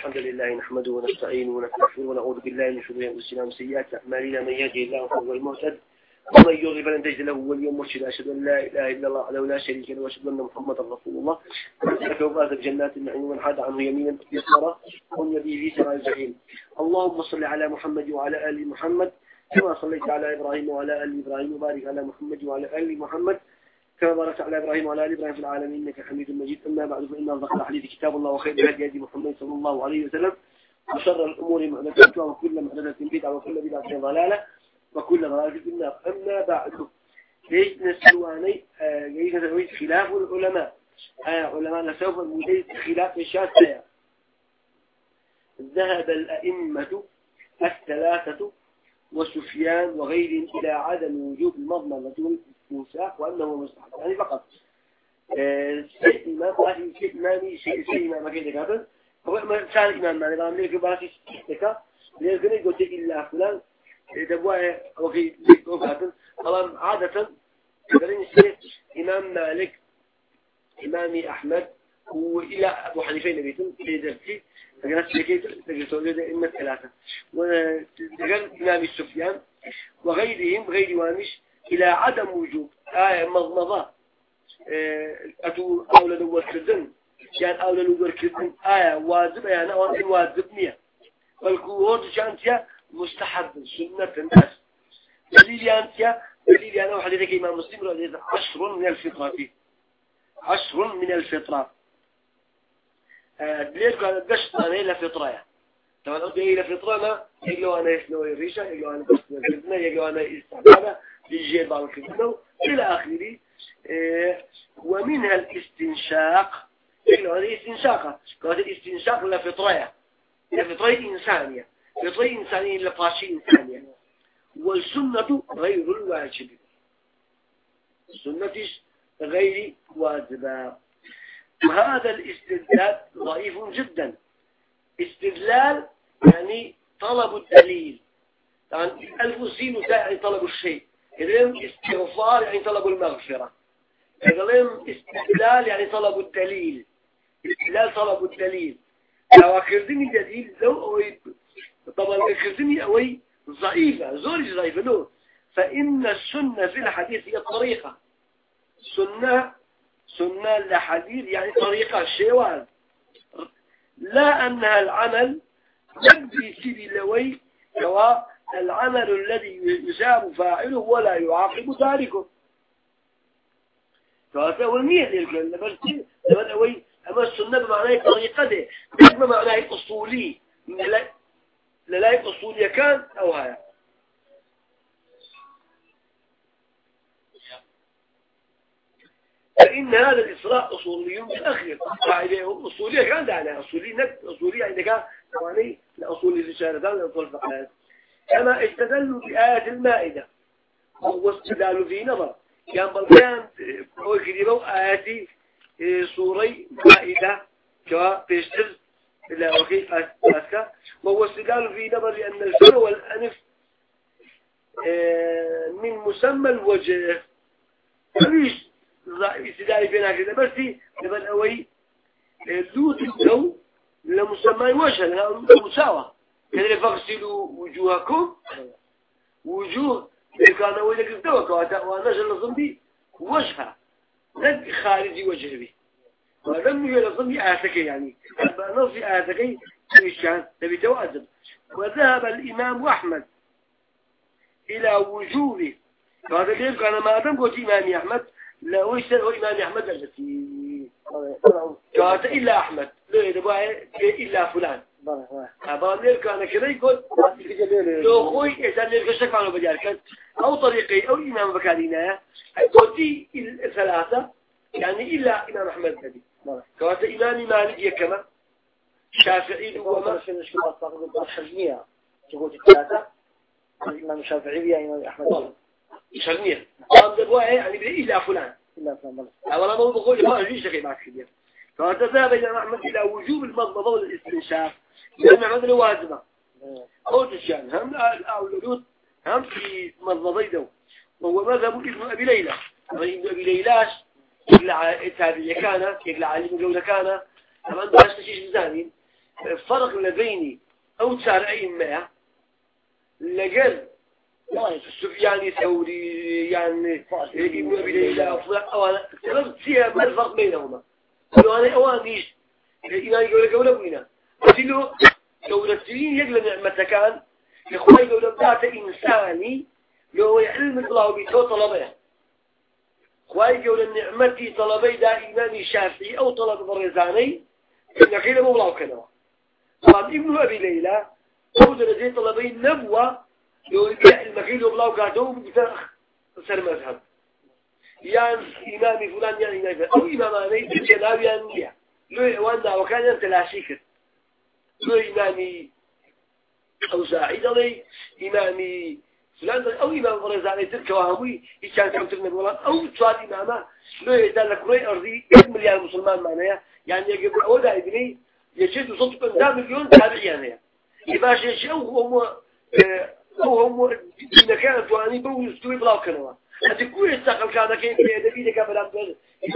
الحمد لله نحمده ونستعينه ونستغفره ونعوذ بالله من شرور أنفسنا ومن سيئات أعمالنا. من يهده الله فهو المهتد ومن يضلل فلن تجد له وليا مرشدا. أشهد أن لا إله إلا الله وحده لا شريك له وأشهد أن محمدا رسول الله. ذلك وفاز بجنات النعيم ومن حاد عنه يمينا يسارا هم به في سماء الجحيم. اللهم صل على محمد وعلى آل محمد كما صليت على إبراهيم وعلى آل إبراهيم وبارك على محمد وعلى آل محمد. كما باركت على إبراهيم وعلى آل إبراهيم في العالمين إنك حميد مجيد. أما بعد فإن أصدق الحديث كتاب الله وخير الهدي هدي محمد صلى الله عليه وسلم. وشر الأمور محدثاتها وكل محدثة بدعة وكل بدعة ضلالة وكل ضلالة في النار. أما بعد ليش نسلواني آه، ليش نسلواني خلاف العلماء. آه علماء سوف نجيز خلاف الشافعية ذهب الأئمة الثلاثة وسفيان وغيرهم إلى عدم وجوب المضمضة والاستنساخ وأنه مستحب. يعني فقط. آه، شيء ما باسي شيء ماني شيء شيء ما ما كده كذا هو كان إمام ما نظام ليك باسي كذا ليك يقول إلا فلان. دبوا وفي وفاتن طبعا عادة كذلك شيء إمام مالك إمام أحمد. وإلى أبو حنيفة نبيتم في درسي فقالت لكي تجلسوا لدى إمة ثلاثة وقال إمام السفيان وغيرهم غير وامش إلى عدم وجوب. آية مضمضة. آه، أتو أولى الأول كردن يعني أولى الأول كردن آية واجب يعني أولى واجب نية. والكوهود شانتيا مستحب سنة الناس. دليل يانتيا دليل يعني وحديثك إمام مسلم رضي عشر من الفطرة عشر من الفطرة. آه، دليل كان دشت أنا إلى فطرة طبعا أقول إلى فطرة يقولوا أنا يسنوي الريشة يقولوا أنا بس يقولوا أنا استعبادة يجي بعض الكلمة إلى آخره. إيه، ومنها الاستنشاق. هذه استنشاقة؟ هذا الاستنشاق لفطرية لفطرية إنسانية. فطرية إنسانية لفاشي إنسانية. والسنة غير الواجب. السنة غير واجبة. وهذا الاستدلال ضعيف جدا. استدلال يعني طلب الدليل. يعني ألف سين يعني طلب الشيء. إذن استغفار يعني طلب المغفرة. إذن استدلال يعني طلب الدليل. استدلال طلب الدليل. لو أكردني دليل لو طبعا أكردني أوي ضعيفة زوري ضعيفة لو. فإن السنة في الحديث هي الطريقة. سنة سنة لحديث يعني طريقة شيوان لا أنها العمل يبدي سيدي لوي سواء العمل الذي يساب فاعله ولا يعاقب تاركه. فهذا هو المية للكلام لما أوي أما السنة بمعنى طريقة ده معناه أصولي؟ لا لا أصولي كان أو هاي. فإن هذا الإصلاح أصولي بالأخير قاعدة أصولية كان دعنا. أصولي أصولية عندك. يعني لأصول الرسالة لأصول الفقهات كما استدلوا بآية المائدة. وهو استدلال في نظر. كان بلقيان هو كذبوا آياتي سوري مائدة. كما بيشتر. إلى وكيف أسكا. وهو استدلال في نظر لأن الفر والأنف آه، من مسمى الوجه. فليش؟ استدلال فينا كذا بس لمن أوي ذو تلو لمسمى لأنه مساوى كذلك فاغسلوا وجوهكم. وجوه كان وجهك الدواء. وأنا جل ضمبي وجهها نك خارجي وجه به. ولم يلزم آتك يعني. نص آتك كان تبي توازن وذهب الإمام أحمد إلى وجوبه هذا كيف كان؟ ما أدم قلت إمام أحمد. لا ويسر إمام أحمد التي كانت إلا أحمد لا إلا فلان أبا لير كان كذا يقول لو خوي إذا لير كشك عنه بجار أو طريقي أو إمام بكارينا قلتي الثلاثة يعني إلا إمام أحمد نبي كواتا إمام مالك يكما شافعي وما المشكلة أصلا الحجمية تقول الثلاثة الإمام الشافعي يا إمام أحمد شرمية قام دبوا يعني إلا فلان أولا ما بقول ما أجيش شيء معك كبير فذهب إمام أحمد إلى وجوب المضمضة والاستنشاق لأن عمد واجبة. قلت الشان هم الأولود هم في مضمضيده وهو مذهب ابن أبي ليلى. ابن أبي ليلاش يقلع تابعي كان يقلع علي من قولة كان. طبعا باش تشيش بزانين فرق لبيني أو تسار أي ما لقل سفياني ثوري يعني ابن أبي ليلى أو أنا فيها ما الفرق بينهما لو أنا أوانيش إيمان يقول قولة بينا أتلو دولتين يقل نعمة كان إخواني دولة ذات إنساني لو علم الله بيتو طلبه خواهي قول النعمة طلبي دا إيمان الشافعي أو طلب الرزاني إن كيلا مبلاو كنوا طبعا ابن أبي ليلى أو درجة طلبي النبوة لو يبيع المكيل مبلاو كاتو بتاخ سر مذهب. يعني إمامي فلان يعني إمامي أو إماماني بجناوي يعني لو وأنا وكان أنت لا شكر لو إمامي أو زاعد لي إمامي فلان أو إمام فرزاني تلك وهمي كان كم ترمي والله أو تواد إمامه لو لك أرضي مليار مسلمان معناه يعني يجب أودا ابني يجد مليون يعني يباش يشي أو أو هم إذا كانت تواني بقول استوي بلاو كنوا هذا كل استقل كان كين في أدبي لك بلام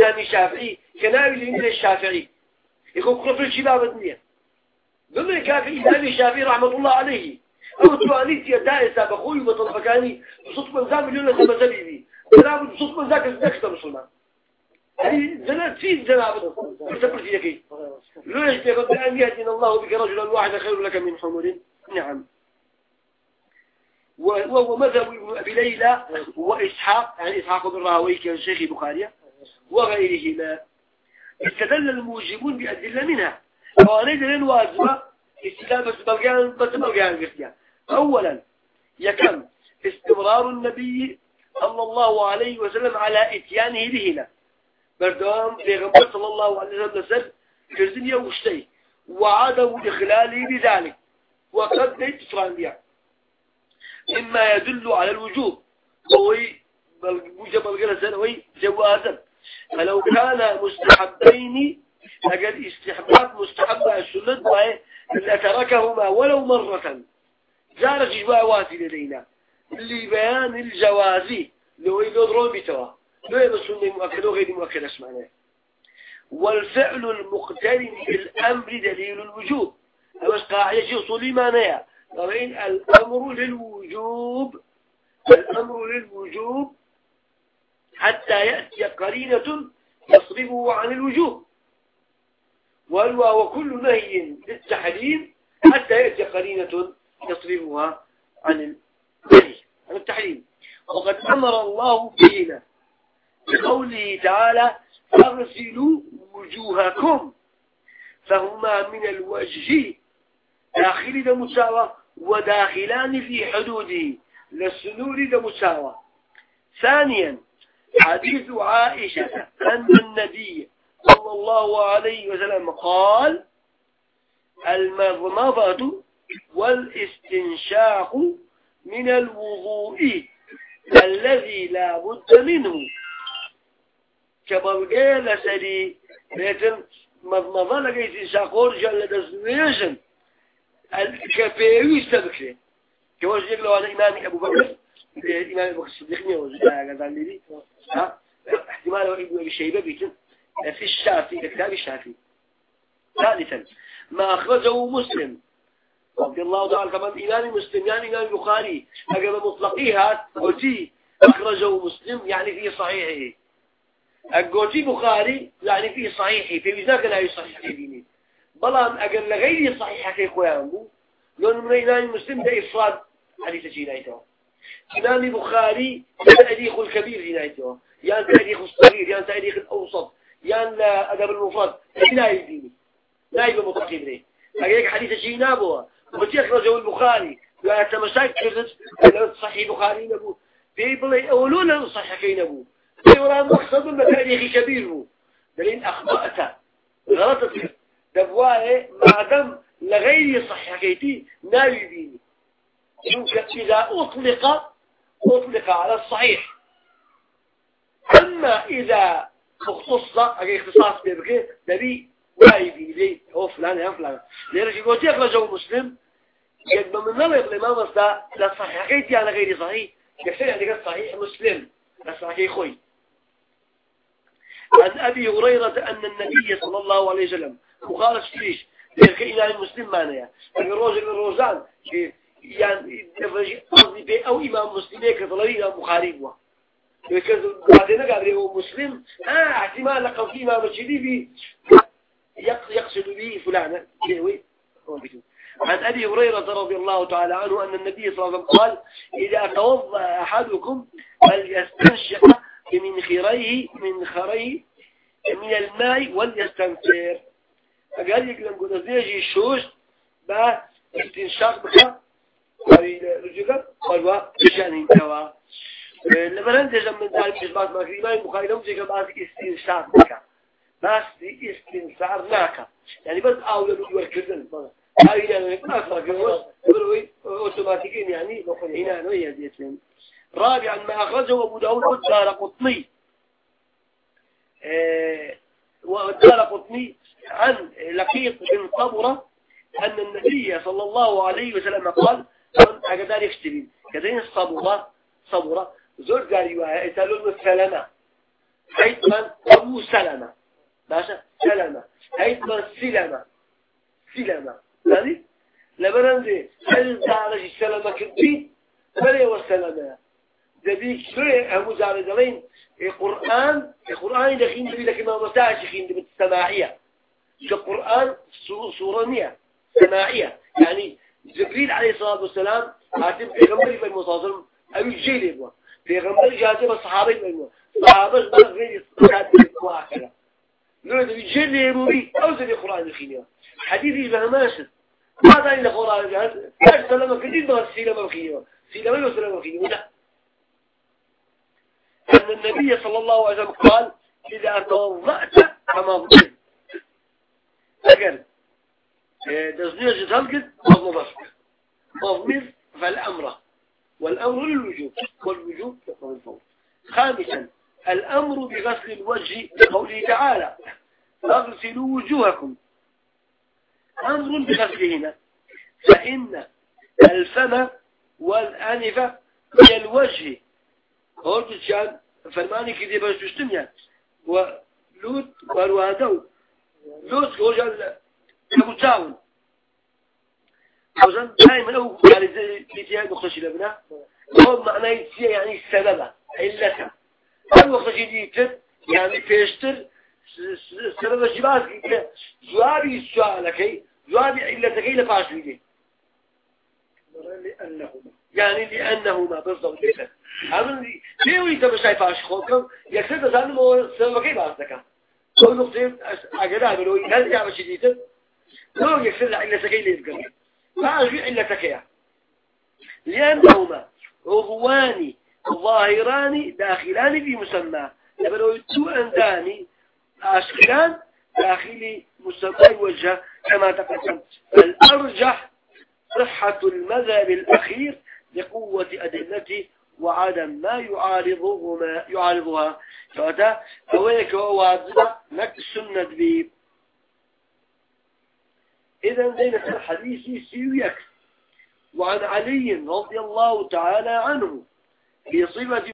إمام شافعي كناوي لإنجل الشافعي يقول كفر الشباب الدنيا ضمن كافي إمام الشافعي رحمة الله عليه. أو توانيت يدائسة بخوي وطلبكاني بصوت من ذا مليون لسما زبيبي جناب بصوت من ذاك الزكسة مسلمان. أي زناد في جناب ارتبرت يكي ليش تقول أن يهدين الله بك رجلا واحدا خير لك من حمر. نعم. وهو مذهب أبي ليلى وإسحاق يعني إسحاق بن راهوي كالشيخ بخاري وغيرهما استدل الموجبون بأدلة منها. وأنا دليل واجبة استدلال بس بلغان بس بلغان قرتيا أولا يكم استمرار النبي صلى الله عليه وسلم على إتيانه بهنا. بردوام لغمبر صلى الله عليه وسلم كرزنيا وشتي وعدم إخلاله بذلك. وقد ليت فرانبيا مما يدل على الوجوب وهي وجب الغلسة وهي جوازا فلو كان مستحبين أجل استحباب مستحب السنة لتركهما ولو مرة. جار جواء واسي لدينا. لبيان الجوازي لو يدرون بتوا لو يبسون مؤكد وغير مؤكد اسمعنا والفعل المقترن بالأمر دليل الوجوب. أما قاعدة أصولي معناها طبعا الأمر للوجوب الأمر للوجوب حتى يأتي قرينة يصرفه عن الوجوب. وكل نهي للتحريم حتى يأتي قرينة يصرفها عن النهي عن التحريم. وقد أمر الله بهنا بقوله تعالى فاغسلوا وجوهكم فهما من الوجه داخل ذا مساوى وداخلان في حدوده للسنور مساوى ثانيا حديث عائشة أن النبي صلى الله عليه وسلم قال المضمضة والاستنشاق من الوضوء الذي لا بد منه. كبرقى لسري لكن مضمضة لقى استنشاق ورجع لدزنيجن كواش يقولوا أنا إمامي أبو بكر الإمام أبو بكر الصديق نيوز ها؟ احتمال ابن بيتن في كتاب الشافي ثالثا ما أخرجه مسلم. رضي الله تعالى كمان إمام مسلم يعني إمام بخاري. مطلقيها قلتي أخرجه مسلم يعني في صحيحه. قلتي بخاري يعني في صحيحه في وزاك لا يصحيح بلان أقل غير صحيحة كي خوانه لون من إمام مسلم ده حديث جينايته إمام بخاري تاريخ الكبير جينايته يعني تاريخ الصغير يعني تاريخ الأوسط يعني أدب المفرد. لا يديني لا يبقى مطلقي بني أقولك حديث شيء نابوه ومتي أخرجه البخاري وأنت مساك كردت صحيح بخاري نبو. في بلي صحيح كي نبو. في ولا مقصد من تاريخ كبير بو. دلين أخطأت غلطت دبواه ما دام لغير صحيح. كيتي لا يبيني يمكن إذا أطلق أطلق على الصحيح. أما إذا اختص أجي اختصاص بيبكي نبي وايبي لي هو فلان يا فلان. ليرجع يقول يخرج مسلم يجب من نظر الإمام أصلا لا صحيح. كيتي على غير صحيح؟ يكسر عندك صحيح مسلم. لا صحيح خوي. عن أبي هريرة أن النبي صلى الله عليه وسلم وقال فيش كإمام مسلم معناها. الروز الروزان يعني قصدي بي أو إمام مسلم كطلبي إمام بخاري بوا بعدين قال هو مسلم آه احتمال لقب في إمام الشديد يقصد به فلانا عن أبي هريرة رضي الله تعالى عنه أن النبي صلى الله عليه وسلم قال إذا توضأ أحدكم فليستنشق من خيريه من خريه من الماء وليستنفر. لك لما قلت زيجي الشوش با استنشاق بك رجل قالوا بشأن أنتوا لما ننتج من ذلك إثبات ما في إمام البخاري لم تجد بعض استنشاق بك بس استنصار ناكا يعني بس أولى الوجوه فرق يقولوا أوتوماتيكيا يعني هنا نوية ديتين رابعا ما أخرجه أبو داود والدار قطني والدار قطني عن لقيط بن صبرة أن النبي صلى الله عليه وسلم قال أقدر يكتبين كذين صبرة صبرة زور قال يسألون السلامة حيث من؟ أبو سلمة. باشا سلمة. حيث من؟ سلمة. سلمة. يعني لما ننزل هل زعلش السلمة كبير؟ فلي والسلامة دبيك شوية هم زمين القرآن القرآن دخين دبي لك ما مساعد خين دبي السماعية القرآن صورانية سماعية يعني جبريل عليه الصلاة والسلام عاتب غمري في المصاصر أو الجيل يبغى في غمري جاتب الصحابة يبغى صحابة ما غير واحدة لو دبي الجيل يبغى أو زي القرآن الخينية حديثي بهماسة ما داني القرآن جات لا سلام كديد ما سلام الخينية سلام وسلام الخينية لا أن النبي صلى الله عليه وسلم قال إذا توضأت فمضمض أجل دزنية جتلقت مضمضت مضمض فالأمر. والأمر للوجوب. والوجوب يقوم الفور خامسا الأمر بغسل الوجه لقوله تعالى اغسلوا وجوهكم. أمر بغسلهما فإن الفم والأنف من الوجه. هورد شان فرماني كذي بس جستم يعني ولوت والوادو لوت كوجل كمتاون وزن دائما أو يعني زي بيتيها مخشي لبنا هو معناه يتسيا يعني السبب علته هل وقت جديد يعني فيشتر سبب جباز جوابي سؤالك جوابي علتك لفاش بيدي لأنهما يعني لأنهما بالضبط كده شايف خوكم يكسر زن مو إلا سكين ليه ما أجي إلا سكيا لأنهما عضوان ظاهران داخلان في مسمى يبدو تو أنداني أشكلان داخلي مسمى وجه كما تقدم الأرجح صحة المذهب الأخير لقوة أدلته وعدم ما يعارضه ما يعارضها فهذا أولك واضح نك السنة بي إذا دين الحديث سيويك. وعن علي رضي الله تعالى عنه في صفة